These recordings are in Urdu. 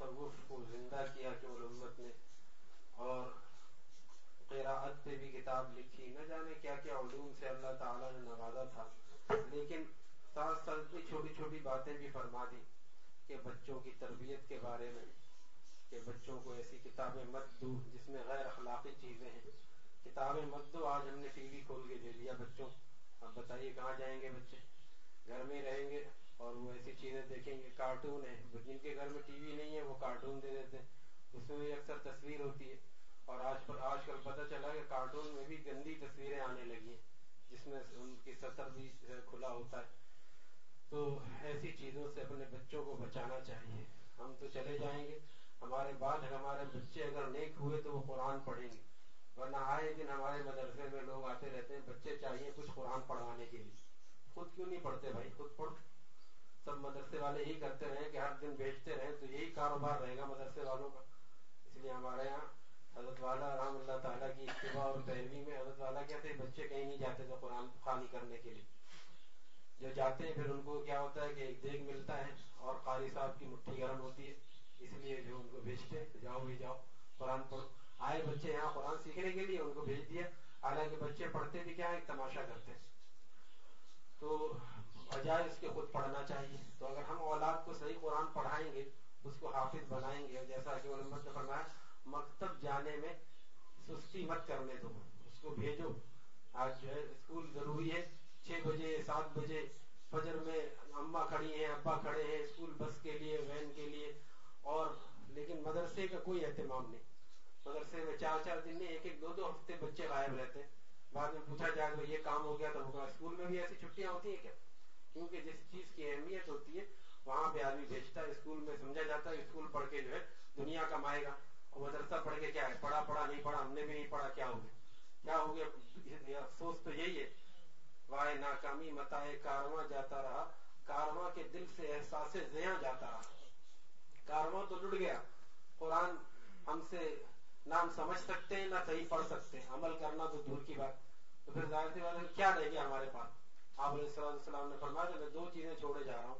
تصوف کو زندہ کیا کہ علومت نے اور قراءت پہ بھی کتاب لکھی۔ نہ جانے کیا کیا علوم سے اللہ تعالیٰ نے نوازا تھا۔ لیکن ساتھ ساتھ بھی چھوٹی چھوٹی باتیں بھی فرما دی کہ بچوں کی تربیت کے بارے میں، کہ بچوں کو ایسی کتابیں مت دو جس میں غیر اخلاقی چیزیں ہیں۔ کتابیں مت دو، آج ہم نے ٹی وی کھول کے دے دیا بچوں۔ اب بتائیے کہاں جائیں گے بچے؟ گھر میں رہیں گے۔ اور وہ ایسی چیزیں دیکھیں گے، کارٹون ہے جن کے گھر میں ٹی وی نہیں ہے، وہ کارٹون دے دیتے ہیں۔ اس میں بھی اکثر تصویر ہوتی ہے۔ اور آج پر، آج کل پتہ چلا کہ کارٹون میں بھی گندی تصویریں آنے لگی ہیں، جس میں ان کی سطر بھی کھلا ہوتا ہے۔ تو ایسی چیزوں سے اپنے بچوں کو بچانا چاہیے۔ ہم تو چلے جائیں گے۔ ہمارے بعد ہمارے بچے اگر نیک ہوئے تو وہ قرآن پڑھیں گے۔ ورنہ آئے دن ہمارے مدرسے میں لوگ آتے رہتے ہیں، بچے چاہیے کچھ قرآن پڑھوانے کے لیے۔ خود کیوں نہیں پڑھتے بھائی؟ خود پڑھ سب مدرسے والے یہی کرتے رہے کہ ہر دن بیچتے رہے تو یہی کاروبار رہے گا مدرسے والوں کا۔ اس لیے ہمارے یہاں حضرت والا رحم اللہ تعالیٰ کی اتباع اور پیروی میں حضرت والا کہتے ہیں، بچے کہیں نہیں جاتے تو قرآن خانی کرنے کے لیے۔ جو جاتے ہیں پھر ان کو کیا ہوتا ہے کہ ایک دیگ ملتا ہے اور قاری صاحب کی مٹھی گرم ہوتی ہے۔ اس لیے جو ان کو بھیجتے جاؤ بھی جاؤ، قرآن پڑھو۔ آئے بچے یہاں قرآن سیکھنے کے لیے، ان کو بھیج دیا۔ حالانکہ بچے پڑھتے بھی کیا ایک تماشا کرتے تو بجائے اس کے خود پڑھنا چاہیے۔ تو اگر ہم اولاد کو صحیح قرآن پڑھائیں گے، اس کو حافظ بنائیں گے۔ جیسا کہ علمت نے فرمایا، مکتب جانے میں سستی مت کرنے دو اس کو بھیجو۔ آج جو ہے، اسکول ضروری ہے۔ چھ بجے، سات بجے، فجر میں اما کھڑی ہیں، ابا کھڑے ہیں اسکول بس کے لیے، وین کے لیے۔ اور لیکن مدرسے کا کوئی اہتمام نہیں۔ مدرسے میں چار چار دن میں ایک ایک دو دو ہفتے بچے غائب رہتے بعد میں پوچھا جائے تو یہ کام ہو گیا تو ہوگا اسکول میں بھی ایسی چھٹیاں ہوتی ہیں کیا؟ کیونکہ جس چیز کی اہمیت ہوتی ہے، وہاں پہ آدمی بھیجتا ہے، اسکول میں سمجھا جاتا ہے، اسکول پڑھ کے جو ہے دنیا کمائے گا۔ اور مدرسہ پڑھ کے کیا ہے؟ پڑھا پڑھا، نہیں پڑھا، ہم نے بھی نہیں پڑھا، کیا ہو گیا؟ کیا ہو گیا؟ افسوس تو یہی ہے۔ وائے ناکامی متا کارواں جاتا رہا۔ کارواں کے دل سے احساس زیاں جاتا رہا۔ کارواں تو لٹ گیا۔ قرآن ہم سے نہ ہم سمجھ سکتے ہیں نہ صحیح پڑھ سکتے۔ ہیں عمل کرنا تو دور کی بات۔ تو پھر ظاہر سی بات ہے، کیا رہ گیا ہمارے پاس؟ آپ علیہ السلام نے فرمایا کہ میں دو چیزیں چھوڑے جا رہا ہوں۔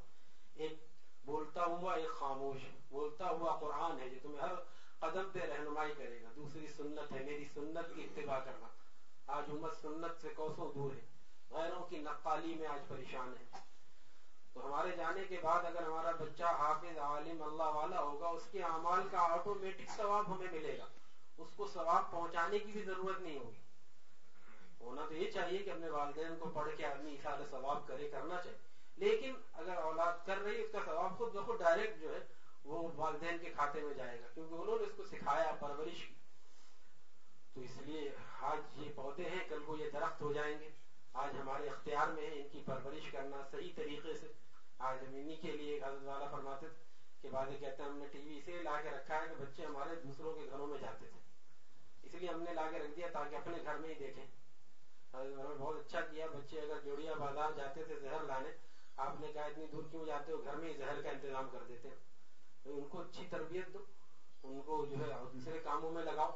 ایک بولتا ہوا، ایک خاموش۔ بولتا ہوا قرآن ہے جو تمہیں ہر قدم پہ رہنمائی کرے گا۔ دوسری سنت ہے، میری سنت کی اتباع کرنا۔ آج امت سنت سے کوسوں دور ہے۔ غیروں کی نقالی میں آج پریشان ہے۔ تو ہمارے جانے کے بعد اگر ہمارا بچہ حافظ، عالم، اللہ والا ہوگا، اس کے اعمال کا آٹومیٹک ثواب ہمیں ملے گا۔ اس کو ثواب پہنچانے کی بھی ضرورت نہیں ہوگی۔ ہونا تو یہ چاہیے کہ اپنے والدین کو پڑھ کے آدمی اشارہ ثواب کرے، کرنا چاہیے۔ لیکن اگر اولاد کر رہی ہے، اس کا ثواب خود بخود ڈائریکٹ جو ہے، وہ والدین کے کھاتے میں جائے گا۔ کیونکہ انہوں نے اس کو سکھایا پرورش کی۔ تو اس لیے آج یہ پودے ہیں، کل کو یہ درخت ہو جائیں گے۔ آج ہمارے اختیار میں ہے ان کی پرورش کرنا صحیح طریقے سے۔ آج زمینی کے لیے حضرت والا فرماتے تھے کہ بعد کہتے ہیں ہم نے ٹی وی اسے لا کے رکھا ہے کہ بچے ہمارے دوسروں کے گھروں میں جاتے تھے۔ اس لیے ہم نے لا کے رکھ دیا تاکہ اپنے گھر میں ہی دیکھیں۔ بہت اچھا کیا، بچے اگر جوڑیا بازار جاتے تھے زہر لانے، آپ نے کہا اتنی دور کیوں جاتے ہو؟ گھر میں ہی زہر کا انتظام کر دیتے ہیں۔ ان کو اچھی تربیت دو، ان کو جو ہے دوسرے کاموں میں لگاؤ۔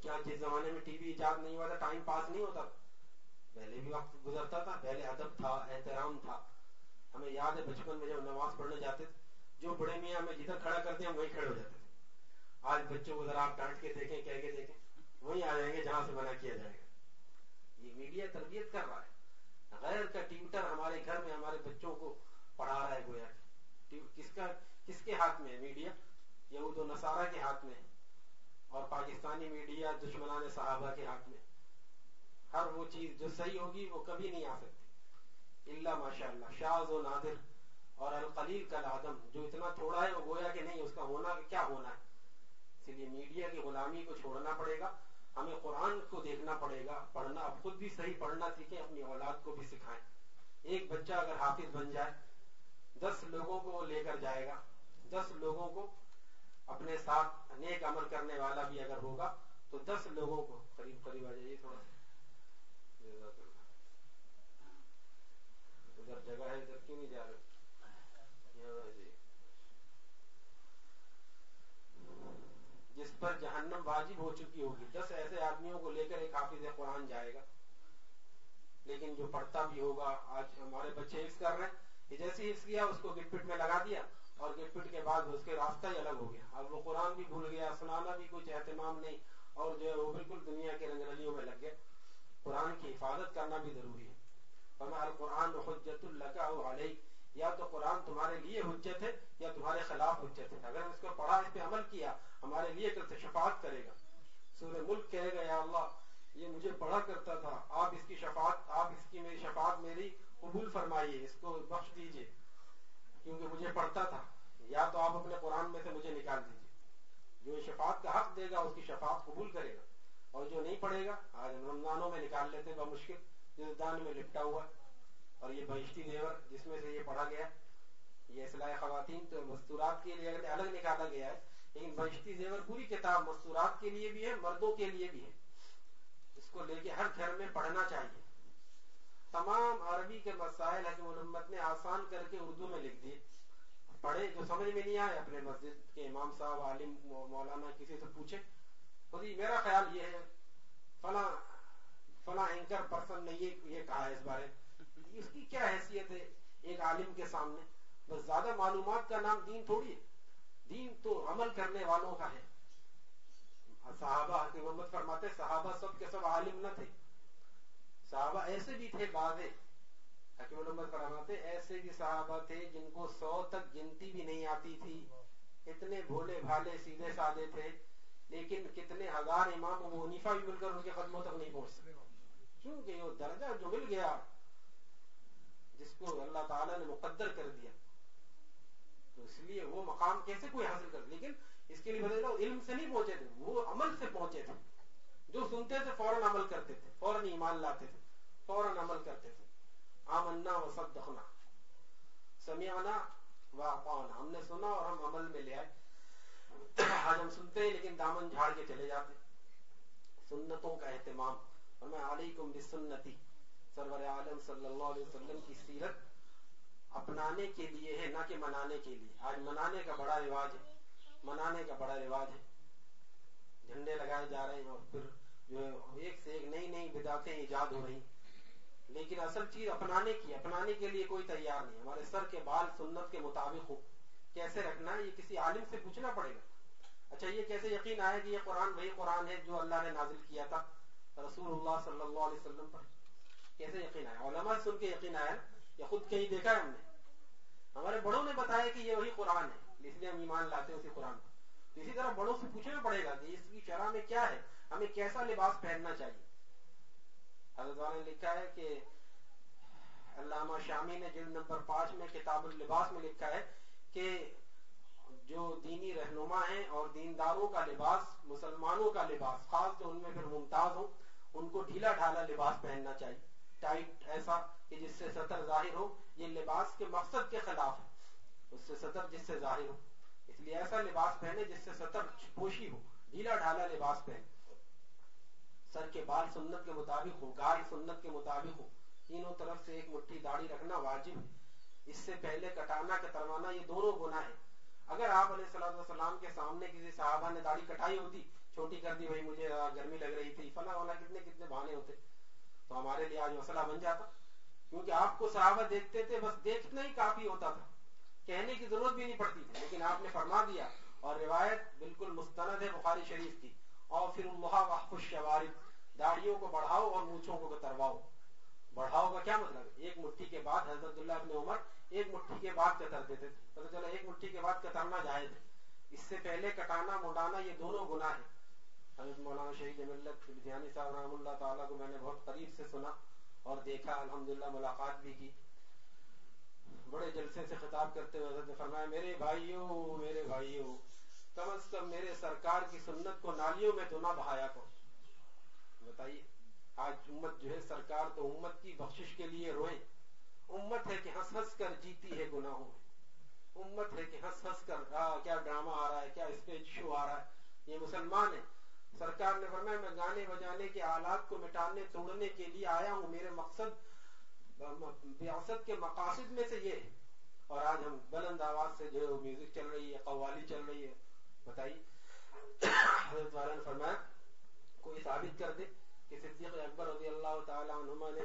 کیا جس زمانے میں ٹی وی ایجاد نہیں ہوا تھا، ٹائم پاس نہیں ہوتا پہلے بھی وقت گزرتا تھا، پہلے ادب تھا، احترام تھا۔ ہمیں یاد ہے بچپن میں جب نماز پڑھنے جاتے تھے، جو بڑے میاں ہمیں جدھر کھڑا کرتے ہیں، وہیں کھڑے ہو جاتے تھے۔ آج بچوں کو ذرا آپ ڈانٹ کے دیکھیں، کہہ کے دیکھیں، وہیں آ جائیں گے جہاں سے منع کیا جائے گا۔ یہ میڈیا تربیت کر رہا ہے۔ غیر کا ٹیوٹر ہمارے گھر میں ہمارے بچوں کو پڑھا رہا ہے گویا کس کا، کس کے ہاتھ میں ہے میڈیا؟ یہود و نصارہ کے ہاتھ میں ہے۔ اور پاکستانی میڈیا دشمنان صحابہ کے ہاتھ میں ہر وہ چیز جو صحیح ہوگی وہ کبھی نہیں آ سکتی۔ اللہ ماشاء اللہ شاز و نادر اور القلیل کا آدم جو اتنا تھوڑا ہے وہ گویا کہ نہیں، اس کا ہونا، کیا ہونا ہے؟ اسی لیے میڈیا کی غلامی کو چھوڑنا پڑے گا۔ ہمیں قرآن کو دیکھنا پڑے گا، پڑھنا اب خود بھی صحیح پڑھنا سیکھیں، اپنی اولاد کو بھی سکھائیں۔ ایک بچہ اگر حافظ بن جائے، دس لوگوں کو لے کر جائے گا۔ دس لوگوں کو اپنے ساتھ نیک عمل کرنے والا بھی اگر ہوگا، تو دس لوگوں کو قریب قریب آ جائیے تھوڑا ادھر جگہ ہے، ادھر کیوں نہیں جا رہے؟ جس پر جہنم واجب ہو چکی ہوگی۔ دس ایسے آدمیوں کو لے کر ایک حافظ قرآن جائے گا۔ لیکن جو پڑھتا بھی ہوگا، آج ہمارے بچے حفظ کر رہے ہیں۔ جیسے حفظ کیا، اس کو گٹ پٹ میں لگا دیا اور گٹ پٹ کے بعد اس کے راستہ ہی الگ ہو گیا۔ اب وہ قرآن بھی بھول گیا، سنانا بھی کچھ اہتمام نہیں اور جو ہے وہ بالکل دنیا کے رنگ رلیوں میں لگ گیا۔ قرآن کی حفاظت کرنا بھی ضروری ہے۔ اور قرآن حجت اللہ علیہ یا تو قرآن تمہارے لیے حجت ہے یا تمہارے خلاف حجت ہے۔ اگر اس کو پڑھا، اس پہ عمل کیا، ہمارے لیے کل سے شفاعت کرے گا۔ سورہ ملک کہے گا، یا اللہ، یہ مجھے پڑھا کرتا تھا، آپ اس کی شفاعت، آپ اس کی میری شفاعت میری قبول فرمائیے، اس کو بخش دیجیے، کیونکہ مجھے پڑھتا تھا۔ یا تو آپ اپنے قرآن میں سے مجھے نکال دیجیے۔ جو شفاعت کا حق دے گا، اس کی شفاعت قبول کرے گا۔ اور جو نہیں پڑھے گا، آج رمضانوں میں نکال لیتے بمشکل جس دان میں لپٹا ہوا۔ اور یہ بہشتی دیور جس میں سے یہ پڑھا گیا یہ اصلاح خواتین تو مستورات کے لیے الگ نکالا گیا ہے، لیکن بہشتی زیور پوری کتاب مستورات کے لیے بھی ہے، مردوں کے لیے بھی ہے۔ اس کو لے کے ہر گھر میں پڑھنا چاہیے۔ تمام عربی کے مسائل حکم الامت نے آسان کر کے اردو میں لکھ دیے۔ پڑھے جو سمجھ میں نہیں آئے، اپنے مسجد کے امام صاحب، عالم، مولانا کسی سے پوچھے۔ خود میرا خیال یہ ہے، فلاں فلاں اینکر پرسن نے یہ کہا ہے اس بارے۔ اس کی کیا حیثیت ہے ایک عالم کے سامنے؟ بس زیادہ معلومات کا نام دین تھوڑی ہے۔ دین تو عمل کرنے والوں کا ہے۔ صحابہ کی محمد فرماتے صحابہ سب کے سب عالم نہ تھے۔ صحابہ ایسے بھی تھے بعض حکیم محمد فرماتے ایسے بھی صحابہ تھے جن کو سو تک گنتی بھی نہیں آتی تھی۔ اتنے بھولے بھالے سیدھے سادے تھے، لیکن کتنے ہزار امام ابو حنیفہ بھی مل کر ان کے قدموں تک نہیں پہنچ سکے کیونکہ وہ درجہ جو مل گیا جس کو اللہ تعالیٰ نے مقدر کر دیا۔ تو اس لیے وہ مقام کیسے کوئی حاصل کر لیکن اس کے لیے بدل علم سے نہیں پہنچے تھے، وہ عمل سے پہنچے تھے۔ جو سنتے تھے، فوراً عمل کرتے تھے، فوراً ایمان لاتے تھے، فوراً عمل کرتے تھے۔ آمنا و صدقنا۔ سمیعنا و اقوانا ہم نے سنا اور ہم عمل میں لے آئے۔ آج ہم سنتے ہیں، لیکن دامن جھاڑ کے چلے جاتے۔ سنتوں کا اہتمام۔ اور میں علیکم بسنتی۔ سرور عالم صلی اللہ علیہ وسلم کی سیرت اپنانے کے لیے ہے، نہ کہ منانے کے لیے۔ آج منانے کا بڑا رواج ہے۔ منانے کا بڑا رواج ہے۔ جھنڈے لگائے جا رہے ہیں اور پھر جو ایک سے ایک نئی نئی بداتیں ایجاد ہو رہی لیکن اصل چیز اپنانے کی، اپنانے کے لیے کوئی تیار نہیں۔ ہمارے سر کے بال سنت کے مطابق ہو۔ کیسے رکھنا ہے؟ یہ کسی عالم سے پوچھنا پڑے گا۔ اچھا یہ کیسے یقین آئے کہ یہ قرآن وہی قرآن ہے جو اللہ نے نازل کیا تھا رسول اللہ صلی اللہ علیہ وسلم پر؟ کیسے یقین آیا؟ علماء سن کے یقین آیا یا خود کہیں دیکھا ہے ہم نے؟ ہمارے بڑوں نے بتایا کہ یہ وہی قرآن ہے اس لیے ہم ایمان لاتے ہیں اسی قرآن کو اسی طرح بڑوں سے پوچھنا پڑے گا کہ اس کی شرح میں کیا ہے؟ ہمیں کیسا لباس پہننا چاہیے؟ حضرت نے لکھا ہے کہ علامہ شامی نے جلد نمبر پانچ میں کتاب اللباس میں لکھا ہے کہ جو دینی رہنما ہیں اور دینداروں کا لباس، مسلمانوں کا لباس، خاص جو ان میں پھر ممتاز ہو ان کو ڈھیلا ڈھالا لباس پہننا چاہیے۔ ٹائٹ ایسا کہ جس سے سطر ظاہر ہو، یہ لباس کے مقصد کے خلاف ہے۔ اس سے سطر جس سے ظاہر ہو۔ اس لیے ایسا لباس پہنے جس سے سطر پوشی ہو، ڈھیلا ڈھالا لباس پہنے۔ سر کے بال سنت کے مطابق ہو، گال سنت کے مطابق ہو۔ تینوں طرف سے ایک مٹھی داڑھی رکھنا واجب ہے۔ اس سے پہلے کٹانا، کتروانا، یہ دونوں گناہ ہے اگر آپ علیہ السلام والسلام کے سامنے کسی صحابہ نے داڑھی کٹائی ہوتی چھوٹی کر دی، بھائی مجھے گرمی لگ رہی تھی، فلاں والا کتنے کتنے بہانے ہوتے۔ تو ہمارے لیے آج مسئلہ بن جاتا۔ کیونکہ آپ کو صحابہ دیکھتے تھے، بس دیکھنا ہی کافی ہوتا تھا۔ کہنے کی ضرورت بھی نہیں پڑتی تھی، لیکن آپ نے فرما دیا۔ اور روایت بالکل مستند ہے، بخاری شریف کی۔ اور پھر اللہ شوارد داڑیوں کو بڑھاؤ اور مونچھوں کو کترواؤ بڑھاؤ کا کیا مطلب ایک مٹھی کے بعد حضرت اللہ ابن عمر ایک مٹھی کے بعد کتر دیتے تھے۔ پتہ چلا ایک مٹھی کے بعد کترنا جائز ہے۔ اس سے پہلے کٹانا مڈانا یہ دونوں گناہ ہے حضرت مولانا شہید ملت لدھیانی صاحب رحم اللہ تعالیٰ کو میں نے بہت قریب سے سنا اور دیکھا، الحمدللہ ملاقات بھی کی۔ بڑے جلسے سے خطاب کرتے ہوئے حضرت فرمایا، میرے بھائیوں میرے بھائیوں، کم از کم میرے سرکار کی سنت کو نالیوں میں تو نہ بہایا کرو۔ بتائیے، آج امت جو ہے، سرکار تو امت کی بخشش کے لیے روئے۔ امت ہے کہ ہنس ہنس کر جیتی ہے گناہوں میں۔ امت ہے کہ ہنس ہنس کر کیا ڈرامہ آ رہا ہے، کیا اسٹیج شو آ رہا ہے۔ یہ مسلمان ہے سرکار نے فرمایا، میں گانے بجانے کے آلات کو مٹانے، توڑنے کے لیے آیا ہوں۔ میرے مقصد، ریاست کے مقاصد میں سے یہ ہے۔ اور آج ہم بلند آواز سے جو میوزک چل رہی ہے، قوالی چل رہی ہے۔ بتائیے، حضرت والا نے فرمایا، کوئی ثابت کر دے کہ صدیق اکبر رضی اللہ تعالی عنہما نے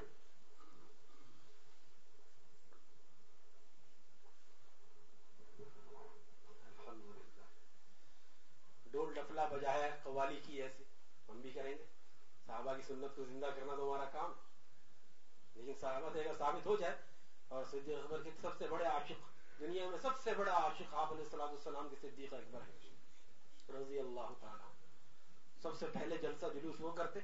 ڈول ڈفلا بجایا قوالی کی ایسے ہم بھی کریں گے۔ صحابہ کی سنت کو زندہ کرنا تو ہمارا کام۔ لیکن صحابہ سے اگر ثابت ہو جائے اور صدیق اکبر کے سب سے بڑے عاشق، دنیا میں سب سے بڑا عاشق آپ علیہ السلام السلام کے صدیق اکبر ہے رضی اللہ تعالیٰ سب سے پہلے جلسہ جلوس وہ کرتے۔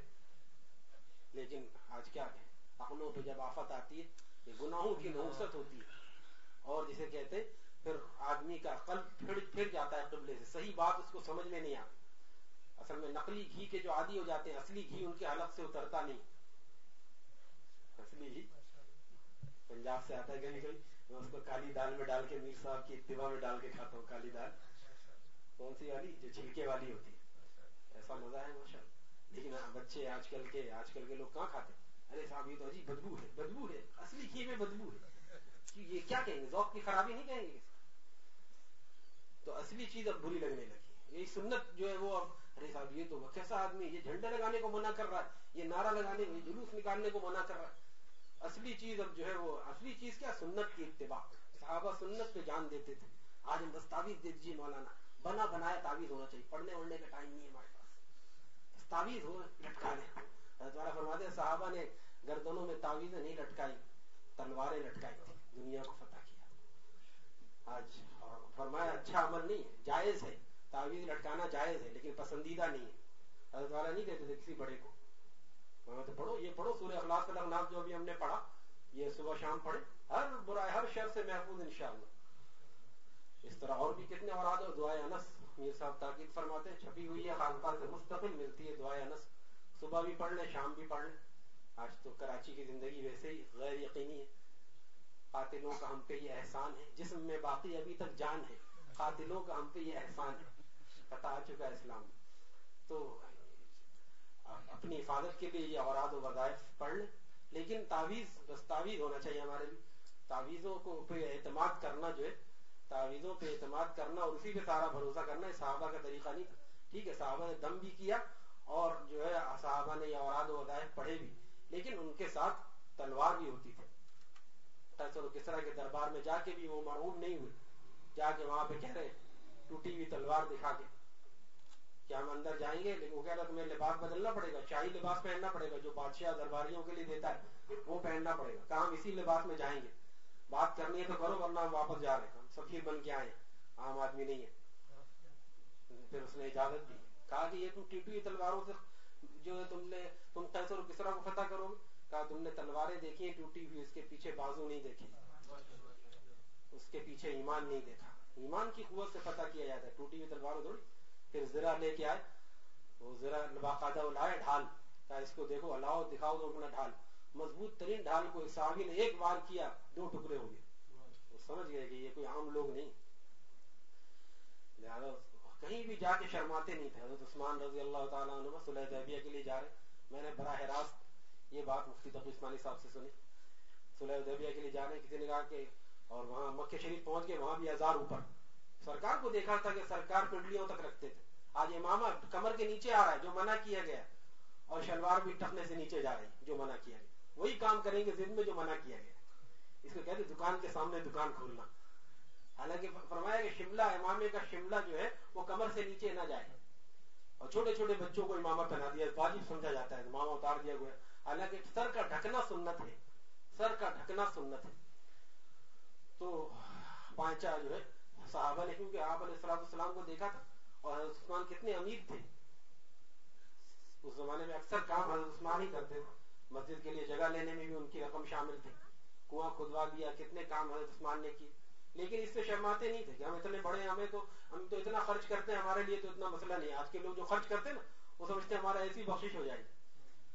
لیکن آج کیا کہیں؟ عقلوں پہ جب آفت آتی ہے، یہ گناہوں کی نوست ہوتی ہے۔ اور جسے کہتے پھر آدمی کا قلب پھر پھر جاتا ہے قبلے سے۔ صحیح بات اس کو سمجھ میں نہیں آتی۔ اصل میں نقلی گھی کے جو عادی ہو جاتے ہیں، اصلی گھی ان کے حلق سے اترتا نہیں۔ اصلی گھی پنجاب سے آتا ہے کہیں کہیں۔ میں اس کو کالی دال میں ڈال کے میر صاحب کی اتباع میں ڈال کے کھاتا ہوں، کالی دال۔ کون سی والی؟ جو چھلکے والی ہوتی ہے۔ ایسا مزہ ہے ماشاء لیکن ہاں، بچے آج کل کے، آج کل کے لوگ کہاں کھاتے ارے صاحب، یہ تو عجیب بدبو ہے۔ بدبو ہے، اصلی گھی میں بدبو ہے۔ یہ کیا کہیں گے؟ ذوق کی خرابی نہیں کہیں گے؟ تو اصلی چیز اب بری لگنے لگی یہی سنت جو ہے وہ اب ارے صاحب یہ تو کیسا آدمی یہ جھنڈے لگانے کو منع کر رہا ہے، یہ نعرہ لگانے کو جلوس نکالنے کو منع کر رہا ہے۔ اصلی چیز اب جو ہے وہ، اصلی چیز کیا؟ سنت کی اتباع۔ صحابہ سنت پہ جان دیتے تھے۔ آج ہم بس تعویذ دے دیجیے مولانا۔ بنا بنایا تعویذ ہونا چاہیے۔ پڑھنے وڑھنے کا ٹائم نہیں ہے ہمارے پاس۔ تعویذ ہو لٹکا لیں حضرت فرماتے صحابہ نے گردنوں میں تعویذیں نہیں لٹکائی، تلواریں لٹکائی تھی دنیا کو فتح کیا۔ اچھا، فرمایا اچھا عمل نہیں ہے، جائز ہے۔ تعویذ لٹکانا جائز ہے، لیکن پسندیدہ نہیں ہے۔ حضرت والا نہیں دیتے تھے کسی بڑے کو۔ تو پڑھو، یہ پڑھو سورہ اخلاص الاغناس جو ابھی ہم نے پڑھا۔ یہ صبح شام پڑھے۔ ہر برائے ہر شر سے محفوظ، انشاءاللہ۔ اس طرح اور بھی کتنے اور دعائیں انس۔ میر صاحب تاکید فرماتے ہیں، چھپی ہوئی ہے خانقاہ سے مستقل ملتی ہے دعائیں انس۔ صبح بھی پڑھ لیں، شام بھی پڑھ لیں۔ آج تو کراچی کی زندگی ویسے ہی غیر یقینی ہے۔ قاتلوں کا ہم پہ یہ احسان ہے۔ جسم میں باقی ابھی تک جان ہے۔ قاتلوں کا ہم پہ یہ احسان ہے۔ پتہ آ چکا ہے اسلام۔ تو اپنی حفاظت کے لیے یہ اوراد و وظائف پڑھ لیں۔ لیکن تعویذ، بس تعویذ ہونا چاہیے ہمارے لیے۔ تعویذوں کو پہ اعتماد کرنا جو ہے، تعویذوں پہ اعتماد کرنا اور اسی پہ سارا بھروسہ کرنا یہ صحابہ کا طریقہ نہیں تھا۔ ٹھیک ہے، صحابہ نے دم بھی کیا اور جو ہے، صحابہ نے یہ اوراد و وظائف پڑھے بھی۔ لیکن ان کے ساتھ تلوار بھی ہوتی تھی۔ کس طرح کے دربار میں جا کے بھی وہ مرعوب نہیں ہوئے. جا کے وہاں پہ کہہ رہے ٹوٹی ہوئی تلوار دکھا کے۔ کہ ہم اندر جائیں گے؟ لیکن وہ کہہ رہا تمہیں لباس بدلنا پڑے گا شاہی لباس پہننا پڑے گا، جو بادشاہ درباریوں کے لیے دیتا ہے، وہ پہننا پڑے گا۔ کہا ہم اسی لباس میں جائیں گے؟ بات کرنی ہے تو کرو، ورنہ ہم واپس جا رہے ہیں۔ ہم سفیر بن کے آئے ہیں۔ عام آدمی نہیں ہے۔ پھر اس نے اجازت دی۔ کہا کہ یہ تم ٹیٹو تلواروں سے جو ہے تم نے، تم کیسے کس طرح کو فتح کرو گے۔ کہا تم نے تلواریں دیکھی ہیں، ٹوٹی ہوئی، اس کے پیچھے بازو نہیں دیکھی اس کے پیچھے ایمان نہیں دیکھا۔ ایمان کی قوت سے فتح کیا جاتا ہے۔ ٹوٹی ہوئی تلواروں تھوڑی۔ پھر زرا لے کے آئے۔ وہ زرا باقاعدہ لائے ڈھال۔ کہا اس کو دیکھو الاؤ دکھاؤ تو اپنا ڈھال۔ مضبوط ترین ڈھال کو صحابی نے ایک بار کیا، دو ٹکڑے ہو گئے وہ سمجھ گئے کہ یہ کوئی عام لوگ نہیں۔ لہٰذا کہیں بھی جا کے شرماتے نہیں تھے۔ حضرت عثمان رضی اللہ تعالیٰ عنہ صلح طیبیہ کے لیے جا رہے۔ میں نے براہ راست یہ بات مفتی تقی عثمانی صاحب سے سنی۔ صلح طیبیہ کے لیے جا رہے کسی نے کہا کہ، اور وہاں مکہ شریف پہنچ گئے، وہاں بھی ہزار اوپر۔ سرکار کو دیکھا تھا کہ سرکار پنڈلیوں تک رکھتے تھے۔ آج امامہ کمر کے نیچے آ رہا ہے، جو منع کیا گیا، اور شلوار بھی ٹکنے سے نیچے جا رہی جو منع کیا گیا۔ وہی کام کریں گے ضد میں جو منع کیا گیا۔ اس کو کہتے دکان کے سامنے دکان کھولنا۔ حالانکہ فرمایا کہ شملہ، امامے کا شملہ جو ہے، وہ کمر سے نیچے نہ جائے۔ اور چھوٹے چھوٹے بچوں کو امامہ پہنا دیا، واجب سمجھا جاتا ہے امامہ اتار دیا گیا حالانکہ سر کا ڈھکنا سنت ہے۔ سر کا ڈھکنا سنت ہے۔ تو پانچا جو ہے، صحابہ نے، کیونکہ آپ علیہ السلام کو دیکھا تھا، اور حضرت عثمان کتنے امیر تھے۔ اس زمانے میں اکثر کام حضرت عثمان ہی کرتے تھے۔ مسجد کے لیے جگہ لینے میں بھی ان کی رقم شامل تھی۔ کنواں کھدوا دیا، کتنے کام حضرت عثمان نے کیے۔ لیکن اس سے شرماتے نہیں تھے کہ ہم اتنے بڑے ہمیں تو، ہم تو اتنا خرچ کرتے ہیں، ہمارے لیے تو اتنا مسئلہ نہیں آج کے لوگ جو خرچ کرتے ہیں نا، وہ سمجھتے ہیں ہمارا ایسی بخش ہو جائے۔ گی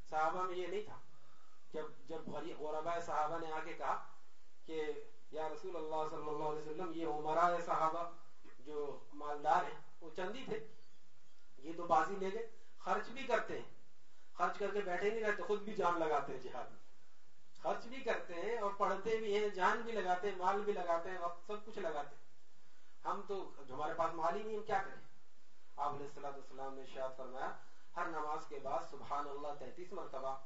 صحابہ میں یہ نہیں تھا۔ جب جب غربا صحابہ نے آگے کہا کہ یا رسول اللہ صلی اللہ علیہ وسلم، یہ عمرہ صحابہ جو مالدار ہیں، وہ چندی تھے۔ یہ تو بازی لے گئے، خرچ بھی کرتے ہیں۔ خرچ کر کے بیٹھے نہیں رہتے، خود بھی جان لگاتے ہیں جہاد میں۔ خرچ بھی کرتے ہیں اور پڑھتے بھی ہیں، جان بھی لگاتے ہیں، مال بھی لگاتے ہیں، وقت سب کچھ لگاتے ہیں۔ ہم تو ہمارے پاس مال ہی نہیں، ہم کیا کریں؟ آپ علیہ السلام السلام نے شاید فرمایا ہر نماز کے بعد سبحان اللہ تینتیس مرتبہ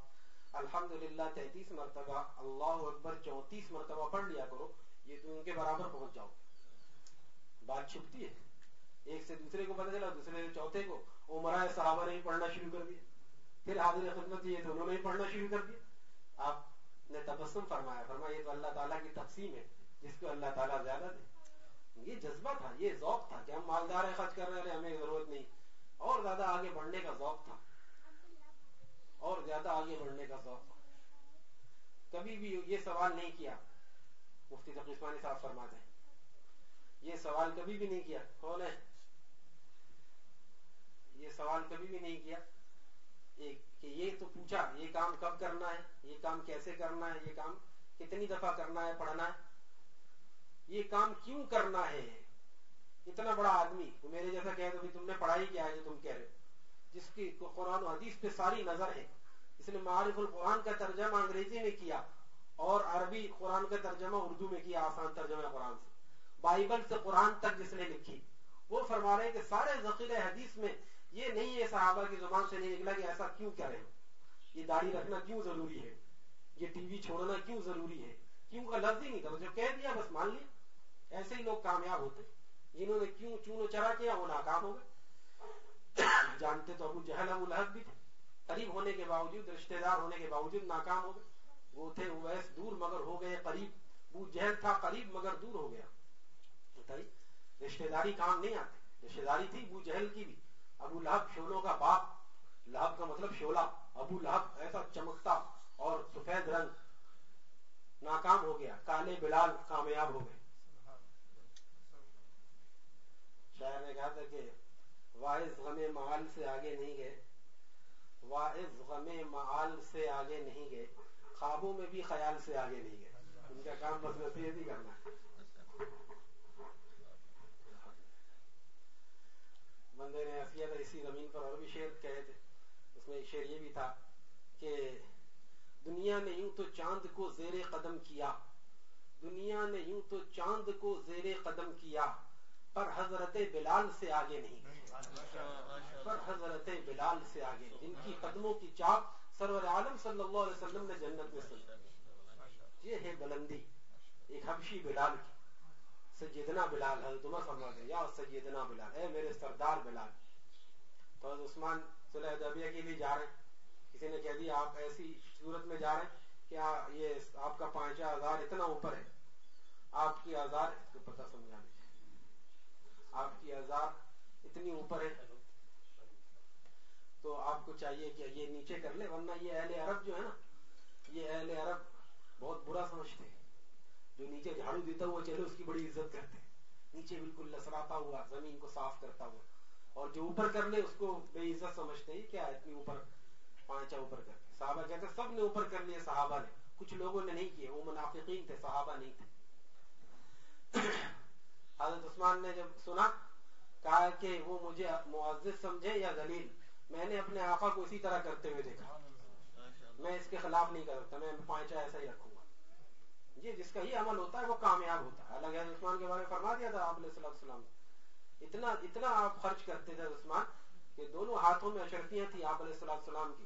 الحمد للہ تینتیس مرتبہ، اللہ اکبر چونتیس مرتبہ پڑھ لیا کرو، یہ تو ان کے برابر پہنچ جاؤ۔ بات چھپتی ہے۔ ایک سے دوسرے کو پتا چلا، دوسرے سے چوتھے کو۔ عمرہ صحابہ نے پڑھنا شروع کر دیا۔ پھر حاضر خدمت یہ دونوں نے پڑھنا شروع کر دیا۔ آپ نے تبسم فرمایا فرمایا یہ تو اللہ تعالیٰ کی تقسیم ہے، جس کو اللہ تعالیٰ زیادہ دے۔ یہ جذبہ تھا، یہ ذوق تھا کہ ہم مالدار ہیں، خرچ کر رہے ہیں، ہمیں ضرورت نہیں۔ اور زیادہ آگے بڑھنے کا ذوق تھا۔ اور زیادہ آگے بڑھنے کا ذوق تھا۔ کبھی بھی یہ سوال نہیں کیا۔ مفتی تقیسمانی صاحب فرماتے ہیں۔ یہ سوال کبھی بھی نہیں کیا۔ کون ہے؟ یہ سوال کبھی بھی نہیں کیا۔ کہ یہ تو پوچھا، یہ کام کب کرنا ہے؟ یہ کام کیسے کرنا ہے؟ یہ کام کتنی دفعہ کرنا ہے؟ پڑھنا ہے۔ یہ کام کیوں کرنا ہے؟ اتنا بڑا آدمی میرے جیسا کہہ دو تم نے پڑھائی کیا ہے جو تم کہہ رہے ہو، جس کی قرآن و حدیث پہ ساری نظر ہے۔ اس نے معارف القرآن کا ترجمہ انگریزی میں کیا اور عربی قرآن کا ترجمہ اردو میں کیا، آسان ترجمہ قرآن سے۔ بائبل سے قرآن تک جس نے لکھی۔ وہ فرما رہے ہیں کہ سارے ذخیرے حدیث میں یہ نہیں ہے، صحابہ کی زبان سے نہیں نکلا کہ ایسا کیوں کریں یہ داڑھی رکھنا کیوں ضروری ہے؟ یہ ٹی وی چھوڑنا کیوں ضروری ہے؟ کیوں کا لفظ ہی نہیں تھا جو کہہ دیا، بس مان لیا۔ ایسے ہی لوگ کامیاب ہوتے جنہوں نے کیوں چون و چرا کیا وہ ناکام ہو گئے۔ جانتے تو ابو جہل ابو لہب بھی تھے۔ قریب ہونے کے باوجود رشتے دار ہونے کے باوجود ناکام ہو گئے۔ وہ تھے اویس دور مگر ہو گئے، قریب۔ ابو جہل تھا قریب مگر دور ہو گیا۔ رشتے داری کام نہیں آتے۔ رشتے داری تھی ابو جہل کی بھی۔ ابو لہب شولوں کا باپ۔ لہب کا مطلب شولا ابو لہب ایسا چمکتا اور سفید رنگ۔ ناکام ہو گیا۔ کالے بلال کامیاب ہو گئے۔ شاعر نے کہا تھا کہ واحد غم محال سے آگے نہیں گئے۔ واحد غم محال سے آگے نہیں گئے۔ خوابوں میں بھی خیال سے آگے نہیں گئے۔ ان کا کام بس نصیحت ہی کرنا ہے۔ بندے نے کیا اسی زمین پر اور بھی شعر کہے تھے۔ اس میں ایک شعر یہ بھی تھا کہ دنیا نے یوں تو چاند کو زیر قدم کیا۔ دنیا نے یوں تو چاند کو زیر قدم کیا۔ پر حضرت بلال سے آگے نہیں۔ پر حضرت بلال سے آگے۔ جن کی قدموں کی چاپ سرور عالم صلی اللہ علیہ وسلم نے جنت میں سن۔ یہ ہے بلندی، ایک حبشی بلال کی۔ سیدنا بلال، حضرت عمر فرما دے یا سیدنا بلال، اے میرے سردار بلال۔ تو حضرت عثمان صلح دبیہ کے لیے جا رہے ہیں۔ کسی نے کہہ دیا جی، آپ ایسی صورت میں جا رہے ہیں کہ یہ آپ کا پانچا ہزار اتنا اوپر ہے۔ آپ کی ہزار اس کو پتہ سمجھا دیجیے آپ کی ہزار اتنی اوپر ہے۔ تو آپ کو چاہیے کہ یہ نیچے کر لے ورنہ یہ اہل عرب جو ہے نا، یہ اہل عرب بہت برا سمجھتے ہیں۔ جو نیچے جھاڑو دیتا ہوا چلے اس کی بڑی عزت کرتے نیچے بالکل لسراتا ہوا، زمین کو صاف کرتا ہوا۔ اور جو اوپر کر لے اس کو بے عزت سمجھتے ہی کیا اتنی اوپر، پانچا اوپر کر کے صحابہ کہتے سب نے اوپر کر لیے صحابہ نے۔ کچھ لوگوں نے نہیں کیے وہ منافقین تھے، صحابہ نہیں تھے۔ حضرت عثمان نے جب سنا، کہا کہ وہ مجھے معزز سمجھے یا دلیل میں نے اپنے آقا کو اسی طرح کرتے ہوئے دیکھا۔ میں اس کے خلاف نہیں کر سکتا، میں پانچا ایسا ہی رکھوں گا۔ یہ جس کا یہ عمل ہوتا ہے، وہ کامیاب ہوتا ہے۔ اللہ عثمان کے بارے میں فرما دیا تھا آپ علیہ السلام نے۔ اتنا اتنا آپ خرچ کرتے تھے عثمان کہ دونوں ہاتھوں میں اشرفیاں تھیں آپ علیہ السلام کی۔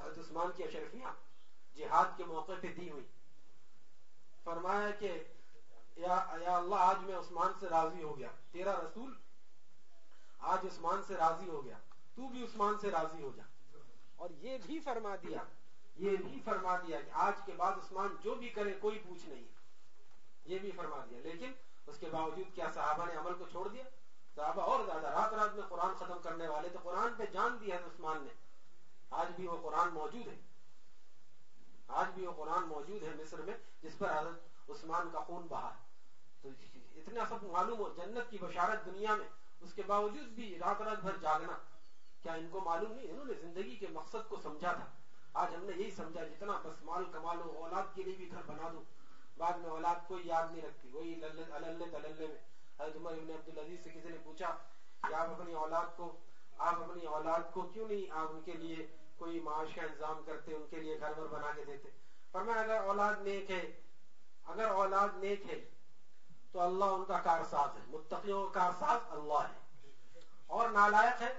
حضرت عثمان کی اشرفیاں جہاد کے موقع پہ دی ہوئی۔ فرمایا کہ یا, یا اللہ آج میں عثمان سے راضی ہو گیا۔ تیرا رسول آج عثمان سے راضی ہو گیا۔ تو بھی عثمان سے راضی ہو جا۔ اور یہ بھی فرما دیا۔ یہ بھی فرما دیا کہ آج کے بعد عثمان جو بھی کرے کوئی پوچھ نہیں۔ یہ بھی فرما دیا۔ لیکن اس کے باوجود کیا صحابہ نے عمل کو چھوڑ دیا؟ صحابہ اور زیادہ۔ رات رات میں قرآن ختم کرنے والے تو قرآن پہ جان دی ہے عثمان نے۔ آج بھی وہ قرآن موجود ہے۔ آج بھی وہ قرآن موجود ہے مصر میں جس پر حضرت عثمان کا خون بہا تو اتنا سب معلوم ہو، جنت کی بشارت دنیا میں، اس کے باوجود بھی رات رات بھر جاگنا، کیا ان کو معلوم نہیں؟ انہوں نے زندگی کے مقصد کو سمجھا تھا۔ آج ہم نے یہی سمجھا، جتنا بس مال کما لو، اولاد کے لیے بھی گھر بنا دو۔ بعد میں اولاد کوئی یاد نہیں رکھتی، وہی اللہ تلے میں۔ حضرت عمر ابن عبدالعزیز سے کسی نے پوچھا، کہ آپ اپنی اولاد کو، آپ اپنی اولاد کو کیوں نہیں آپ ان کے لیے کوئی معاش کا انتظام کرتے، ان کے لیے گھر ور بنا کے دیتے؟ پر میں اگر اولاد نیک ہے، اگر اولاد نیک ہے تو اللہ ان کا کارساز ہے۔ متقیوں کا کارساز اللہ ہے۔ اور نالائق ہے،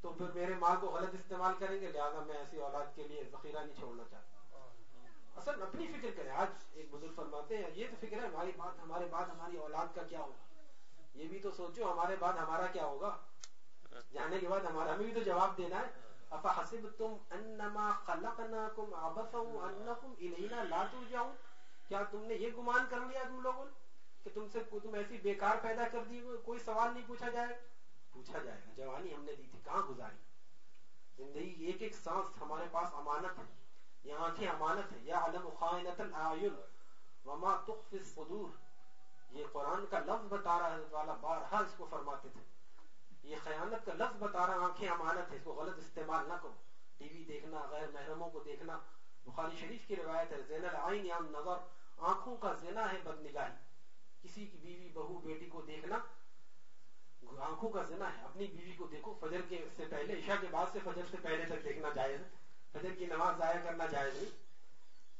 تو پھر میرے مال کو غلط استعمال کریں گے، لہٰذا میں ایسی اولاد کے لیے ذخیرہ نہیں چھوڑنا چاہتا۔ اصل اپنی فکر کریں، آج ایک بزرگ فرماتے ہیں، یہ تو فکر ہے، ہماری بات، ہمارے بعد ہماری اولاد کا کیا ہوگا؟ یہ بھی تو سوچو، ہمارے بعد ہمارا کیا ہوگا؟ جانے کے بعد ہمارا، ہمیں بھی تو جواب دینا ہے۔ افحسبتم انما خلقناکم عبثا وانکم الینا لا ترجعون۔ کیا تم نے یہ گمان کر لیا تم لوگوں نے؟ کہ تم سے تم ایسی بیکار پیدا کر دی کوئی سوال نہیں پوچھا جائے؟ پوچھا جائے گا۔ جوانی ہم نے دی تھی، کہاں گزاری؟ زندگی ایک ایک سانس ہمارے پاس امانت ہے۔ یہ آنکھیں امانت ہے یا علم خائنت الاعین وما تخفی الصدور۔ یہ قرآن کا لفظ بتا رہا ہے، والا بارہا اس کو فرماتے تھے۔ یہ خیانت کا لفظ بتا رہا آنکھیں امانت ہے اس کو غلط استعمال نہ کرو۔ ٹی وی دیکھنا، غیر محرموں کو دیکھنا۔ بخاری شریف کی روایت ہے، زین العین یا نظر، آنکھوں کا زنا ہے بد نگاہی کسی کی بیوی بہو بیٹی کو دیکھنا آنکھوں کا زنا ہے، اپنی بیوی کو دیکھو، فجر کے سے پہلے، عشاء کے بعد سے فجر سے پہلے تک دیکھنا جائز ہے۔ فجر کی نماز ضائع کرنا جائز نہیں۔